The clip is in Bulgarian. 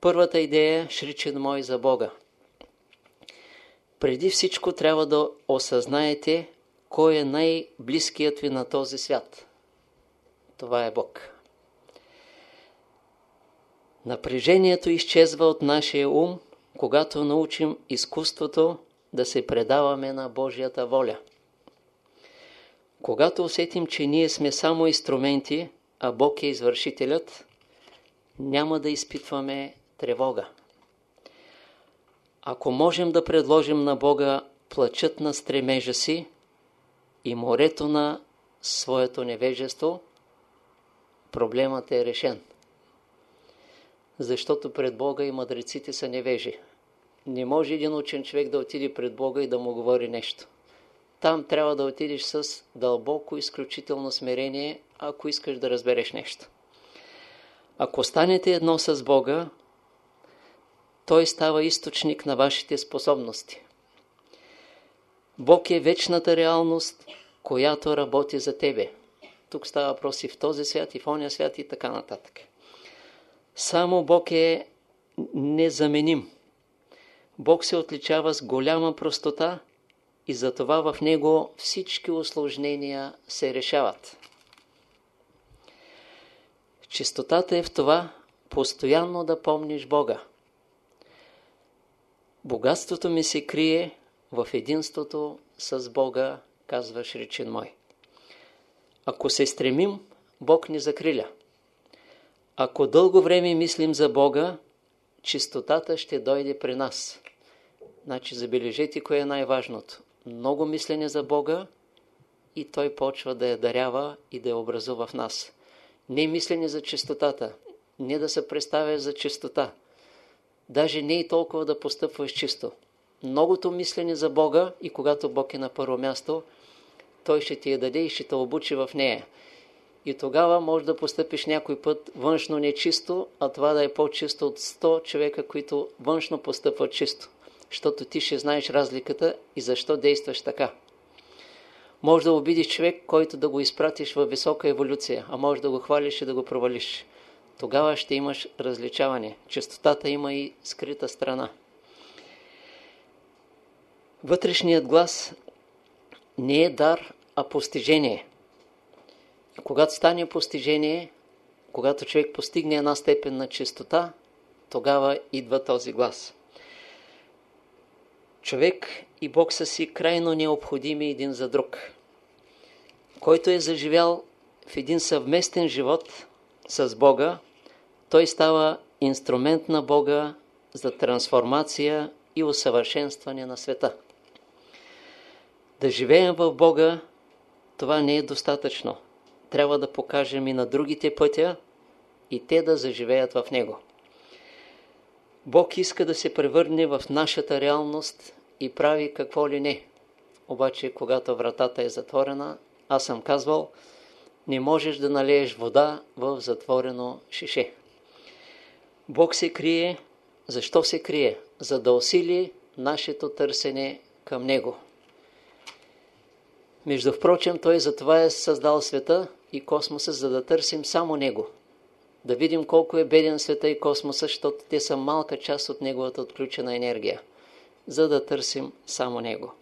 Първата идея – Шричен мой за Бога. Преди всичко трябва да осъзнаете кой е най-близкият ви на този свят. Това е Бог. Напрежението изчезва от нашия ум, когато научим изкуството да се предаваме на Божията воля. Когато усетим, че ние сме само инструменти, а Бог е извършителят, няма да изпитваме тревога. Ако можем да предложим на Бога плачът на стремежа си и морето на своето невежество, проблемът е решен. Защото пред Бога и мъдреците са невежи. Не може един учен човек да отиде пред Бога и да му говори нещо. Там трябва да отидеш с дълбоко, изключително смирение, ако искаш да разбереш нещо. Ако станете едно с Бога, Той става източник на вашите способности. Бог е вечната реалност, която работи за тебе. Тук става въпрос и в този свят, и в ония свят, и така нататък. Само Бог е незаменим. Бог се отличава с голяма простота и затова в Него всички осложнения се решават. Чистотата е в това постоянно да помниш Бога. Богатството ми се крие в единството с Бога, казваш речен мой. Ако се стремим, Бог ни закриля. Ако дълго време мислим за Бога, чистотата ще дойде при нас. Значи забележете кое е най-важното. Много мислене за Бога и Той почва да я дарява и да я образува в нас. Не мислене за чистотата, не да се представя за чистота. Даже не и толкова да постъпваш чисто. Многото мислене за Бога и когато Бог е на първо място, Той ще ти я даде и ще те обучи в нея. И тогава може да постъпиш някой път външно нечисто, а това да е по-чисто от 100 човека, които външно постъпват чисто. Защото ти ще знаеш разликата и защо действаш така. Може да обидиш човек, който да го изпратиш във висока еволюция, а може да го хвалиш и да го провалиш. Тогава ще имаш различаване. Честотата има и скрита страна. Вътрешният глас не е дар, а постижение. Когато стане постижение, когато човек постигне една степен на чистота, тогава идва този глас. Човек и Бог са си крайно необходими един за друг. Който е заживял в един съвместен живот с Бога, той става инструмент на Бога за трансформация и усъвършенстване на света. Да живеем в Бога, това не е достатъчно. Трябва да покажем и на другите пътя и те да заживеят в Него. Бог иска да се превърне в нашата реалност и прави какво ли не. Обаче, когато вратата е затворена, аз съм казвал, не можеш да налееш вода в затворено шише. Бог се крие. Защо се крие? За да усили нашето търсене към Него. Между впрочем, Той затова е създал света и космоса, за да търсим само Него. Да видим колко е беден света и космоса, защото те са малка част от Неговата отключена енергия. За да търсим само Него.